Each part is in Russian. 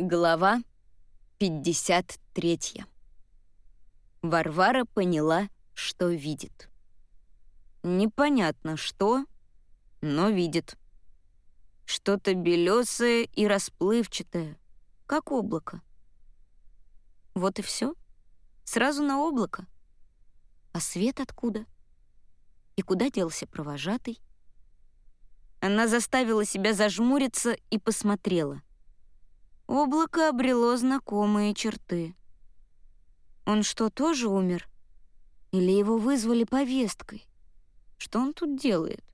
Глава 53. Варвара поняла, что видит. Непонятно что, но видит. Что-то белесое и расплывчатое, как облако. Вот и все. Сразу на облако. А свет откуда? И куда делся провожатый? Она заставила себя зажмуриться и посмотрела. Облако обрело знакомые черты. Он что, тоже умер? Или его вызвали повесткой? Что он тут делает?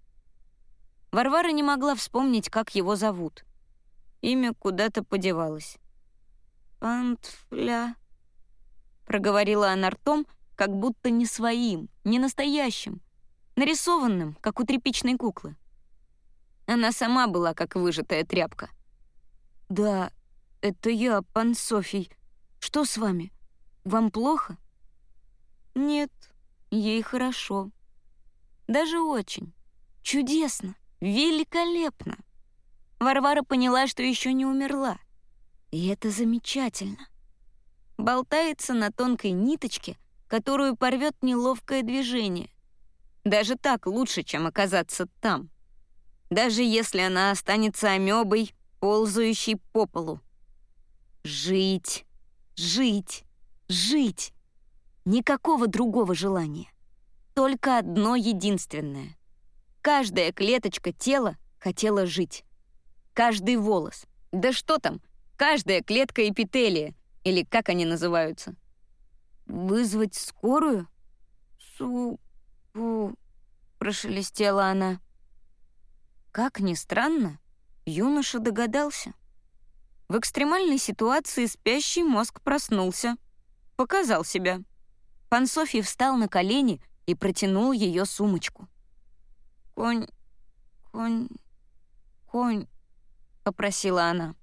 Варвара не могла вспомнить, как его зовут. Имя куда-то подевалось. «Пантфля», — проговорила она ртом, как будто не своим, не настоящим, нарисованным, как у тряпичной куклы. Она сама была, как выжатая тряпка. «Да, это я, пан Софий. Что с вами? Вам плохо?» «Нет, ей хорошо. Даже очень. Чудесно, великолепно». Варвара поняла, что еще не умерла. И это замечательно. Болтается на тонкой ниточке, которую порвет неловкое движение. Даже так лучше, чем оказаться там. Даже если она останется амебой, ползающей по полу. Жить, жить, жить. Никакого другого желания. Только одно единственное. Каждая клеточка тела хотела жить. Каждый волос. Да что там, каждая клетка эпителия, или как они называются. «Вызвать скорую?» «Су-пу», — прошелестела она. Как ни странно, юноша догадался. В экстремальной ситуации спящий мозг проснулся. Показал себя. Пан Софий встал на колени и протянул ее сумочку. «Конь, конь, конь», — попросила она.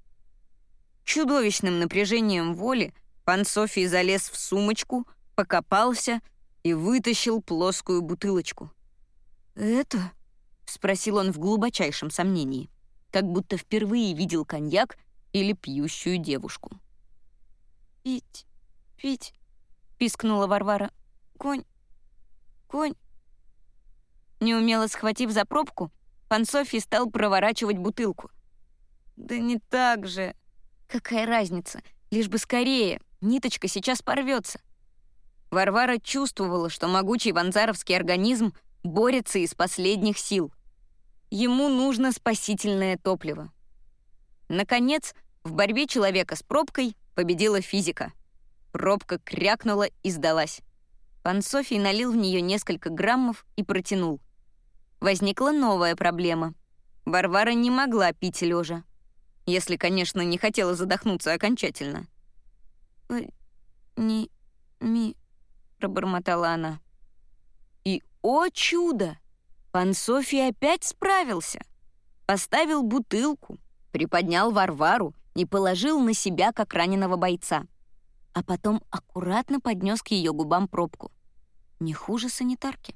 Чудовищным напряжением воли пан Софий залез в сумочку, покопался и вытащил плоскую бутылочку. «Это?» — спросил он в глубочайшем сомнении, как будто впервые видел коньяк или пьющую девушку. «Пить, пить», — пискнула Варвара. «Конь, конь». Неумело схватив за пробку, пан Софий стал проворачивать бутылку. «Да не так же!» «Какая разница? Лишь бы скорее, ниточка сейчас порвется. Варвара чувствовала, что могучий ванзаровский организм борется из последних сил. Ему нужно спасительное топливо. Наконец, в борьбе человека с пробкой победила физика. Пробка крякнула и сдалась. Пан Софий налил в нее несколько граммов и протянул. Возникла новая проблема. Варвара не могла пить лежа. Если, конечно, не хотела задохнуться окончательно. «Не... ми...» — пробормотала она. И, о чудо! Пан Софий опять справился. Поставил бутылку, приподнял Варвару и положил на себя, как раненого бойца. А потом аккуратно поднес к ее губам пробку. Не хуже санитарки.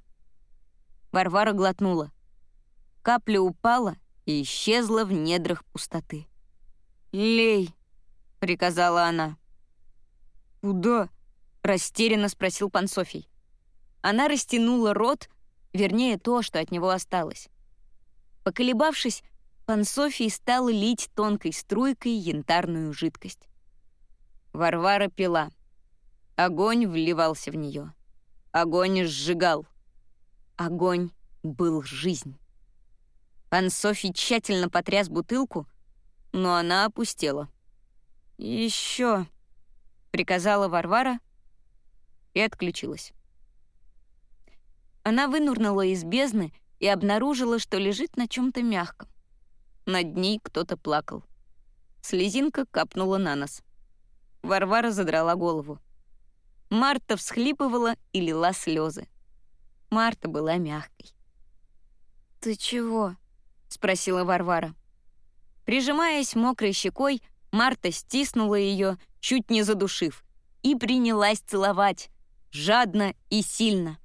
Варвара глотнула. Капля упала и исчезла в недрах пустоты. «Лей!» — приказала она. «Куда?» — растерянно спросил пан Софий. Она растянула рот, вернее, то, что от него осталось. Поколебавшись, Пан Софий стал лить тонкой струйкой янтарную жидкость. Варвара пила. Огонь вливался в нее. Огонь сжигал. Огонь был жизнь. Пан Софий тщательно потряс бутылку, но она опустела. «Еще», — приказала Варвара и отключилась. Она вынурнула из бездны и обнаружила, что лежит на чем то мягком. Над ней кто-то плакал. Слезинка капнула на нос. Варвара задрала голову. Марта всхлипывала и лила слезы. Марта была мягкой. «Ты чего?» — спросила Варвара. Прижимаясь мокрой щекой, Марта стиснула ее, чуть не задушив, и принялась целовать, жадно и сильно.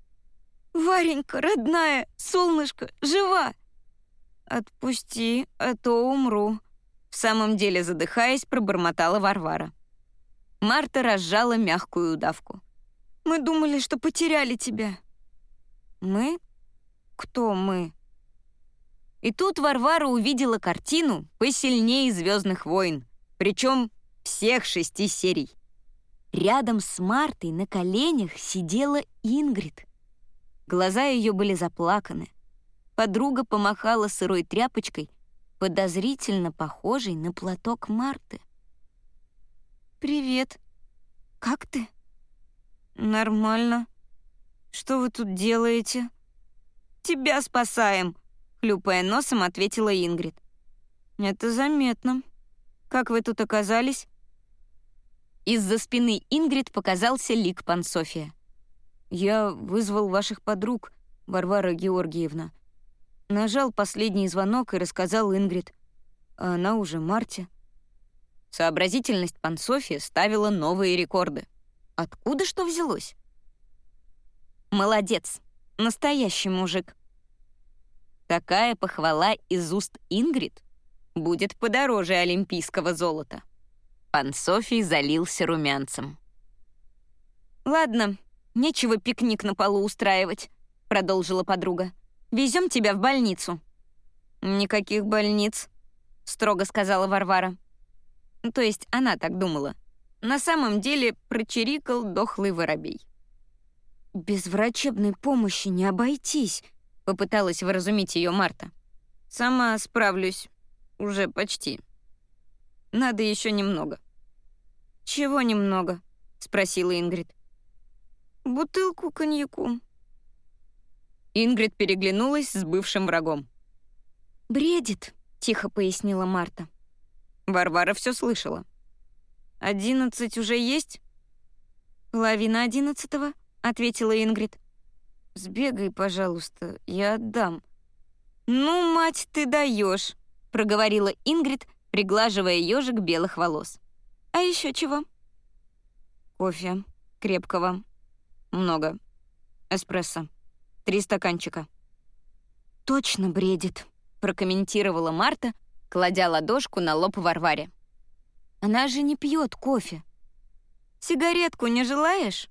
«Варенька, родная, солнышко, жива!» «Отпусти, а то умру», В самом деле, задыхаясь, пробормотала Варвара. Марта разжала мягкую удавку. «Мы думали, что потеряли тебя». «Мы? Кто мы?» И тут Варвара увидела картину посильнее «Звездных войн», причем всех шести серий. Рядом с Мартой на коленях сидела Ингрид. Глаза ее были заплаканы. Подруга помахала сырой тряпочкой, подозрительно похожей на платок Марты. «Привет. Как ты?» «Нормально. Что вы тут делаете?» «Тебя спасаем», — хлюпая носом, ответила Ингрид. «Это заметно. Как вы тут оказались?» Из-за спины Ингрид показался лик Пансофия. «Я вызвал ваших подруг, Варвара Георгиевна. Нажал последний звонок и рассказал Ингрид. А она уже Марте». Сообразительность Пансофия ставила новые рекорды. Откуда что взялось? «Молодец, настоящий мужик». Такая похвала из уст Ингрид будет подороже олимпийского золота. Пан Софий залился румянцем. «Ладно, нечего пикник на полу устраивать», — продолжила подруга. «Везем тебя в больницу». «Никаких больниц», — строго сказала Варвара. То есть она так думала. На самом деле прочирикал дохлый воробей. «Без врачебной помощи не обойтись», — попыталась выразумить ее Марта. «Сама справлюсь. Уже почти», надо еще немного». «Чего немного?» — спросила Ингрид. «Бутылку коньяку». Ингрид переглянулась с бывшим врагом. «Бредит», — тихо пояснила Марта. Варвара все слышала. «Одиннадцать уже есть?» «Половина одиннадцатого», — ответила Ингрид. «Сбегай, пожалуйста, я отдам». «Ну, мать, ты даешь», — проговорила Ингрид, приглаживая ежик белых волос. «А еще чего?» «Кофе. Крепкого. Много. Эспрессо. Три стаканчика». «Точно бредит», — прокомментировала Марта, кладя ладошку на лоб Варваре. «Она же не пьет кофе». «Сигаретку не желаешь?»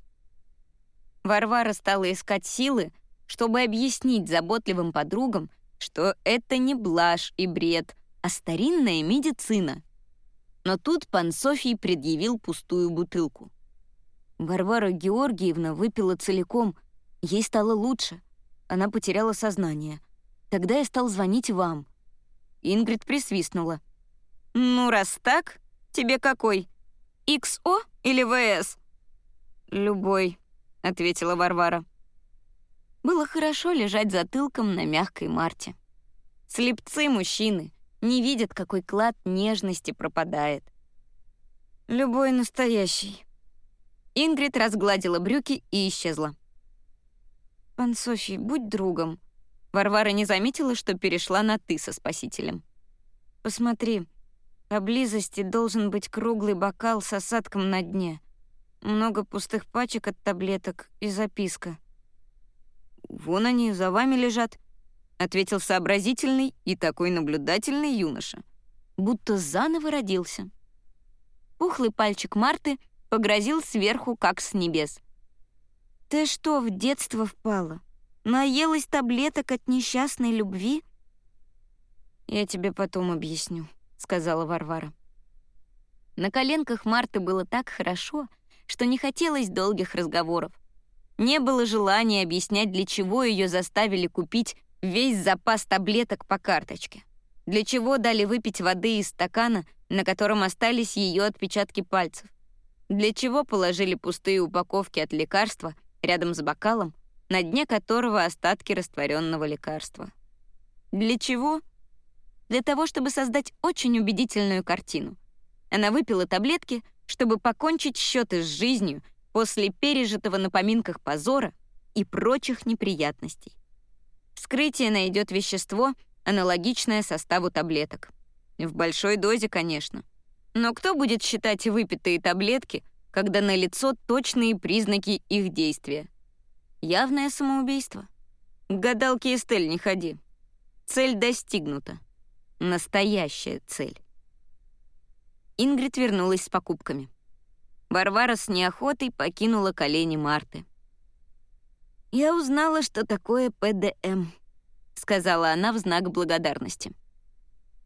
Варвара стала искать силы, чтобы объяснить заботливым подругам, что это не блажь и бред, а старинная медицина. Но тут пан Софий предъявил пустую бутылку. Варвара Георгиевна выпила целиком, ей стало лучше. Она потеряла сознание. Тогда я стал звонить вам. Ингрид присвистнула. «Ну, раз так, тебе какой? XO или ВС?» «Любой», — ответила Варвара. Было хорошо лежать затылком на мягкой Марте. Слепцы мужчины, не видят, какой клад нежности пропадает. Любой настоящий. Ингрид разгладила брюки и исчезла. «Пан Софий, будь другом». Варвара не заметила, что перешла на «ты» со спасителем. «Посмотри, поблизости должен быть круглый бокал с осадком на дне. Много пустых пачек от таблеток и записка. Вон они, за вами лежат», ответил сообразительный и такой наблюдательный юноша, будто заново родился. Пухлый пальчик Марты погрозил сверху, как с небес. «Ты что, в детство впала? Наелась таблеток от несчастной любви?» «Я тебе потом объясню», — сказала Варвара. На коленках Марты было так хорошо, что не хотелось долгих разговоров. Не было желания объяснять, для чего ее заставили купить весь запас таблеток по карточке. Для чего дали выпить воды из стакана, на котором остались ее отпечатки пальцев? Для чего положили пустые упаковки от лекарства рядом с бокалом, на дне которого остатки растворенного лекарства? Для чего? Для того, чтобы создать очень убедительную картину. Она выпила таблетки, чтобы покончить счеты с жизнью после пережитого на поминках позора и прочих неприятностей. Вскрытие найдет вещество, аналогичное составу таблеток. В большой дозе, конечно. Но кто будет считать выпитые таблетки, когда налицо точные признаки их действия? Явное самоубийство. К гадалке Эстель не ходи. Цель достигнута. Настоящая цель. Ингрид вернулась с покупками. Варвара с неохотой покинула колени Марты. «Я узнала, что такое ПДМ», — сказала она в знак благодарности.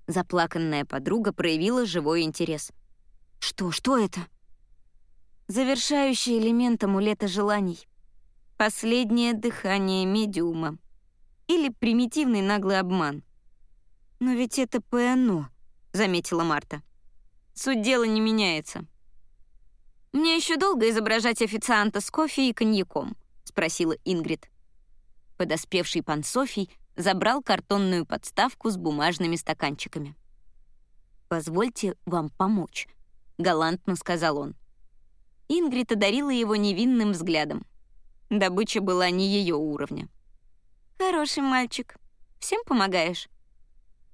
Заплаканная подруга проявила живой интерес. «Что, что это?» «Завершающий элемент амулета желаний. Последнее дыхание медиума. Или примитивный наглый обман. Но ведь это ПНО», — заметила Марта. «Суть дела не меняется». «Мне еще долго изображать официанта с кофе и коньяком», — спросила Ингрид. Подоспевший пан Софий забрал картонную подставку с бумажными стаканчиками. «Позвольте вам помочь», — галантно сказал он. Ингрид одарила его невинным взглядом. Добыча была не ее уровня. «Хороший мальчик. Всем помогаешь?»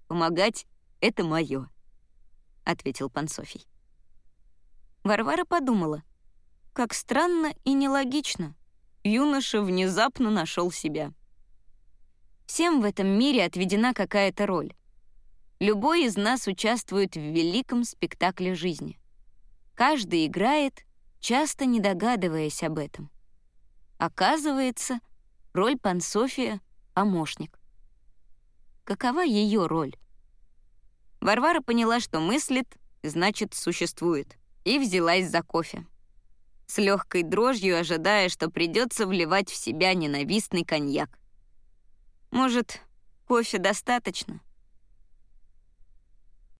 «Помогать — это мое», — ответил пан Софий. Варвара подумала, как странно и нелогично юноша внезапно нашел себя. Всем в этом мире отведена какая-то роль. Любой из нас участвует в великом спектакле жизни. Каждый играет, часто не догадываясь об этом. Оказывается, роль Пансофия — помощник. Какова ее роль? Варвара поняла, что мыслит, значит, существует, и взялась за кофе с легкой дрожью ожидая, что придется вливать в себя ненавистный коньяк. Может, кофе достаточно?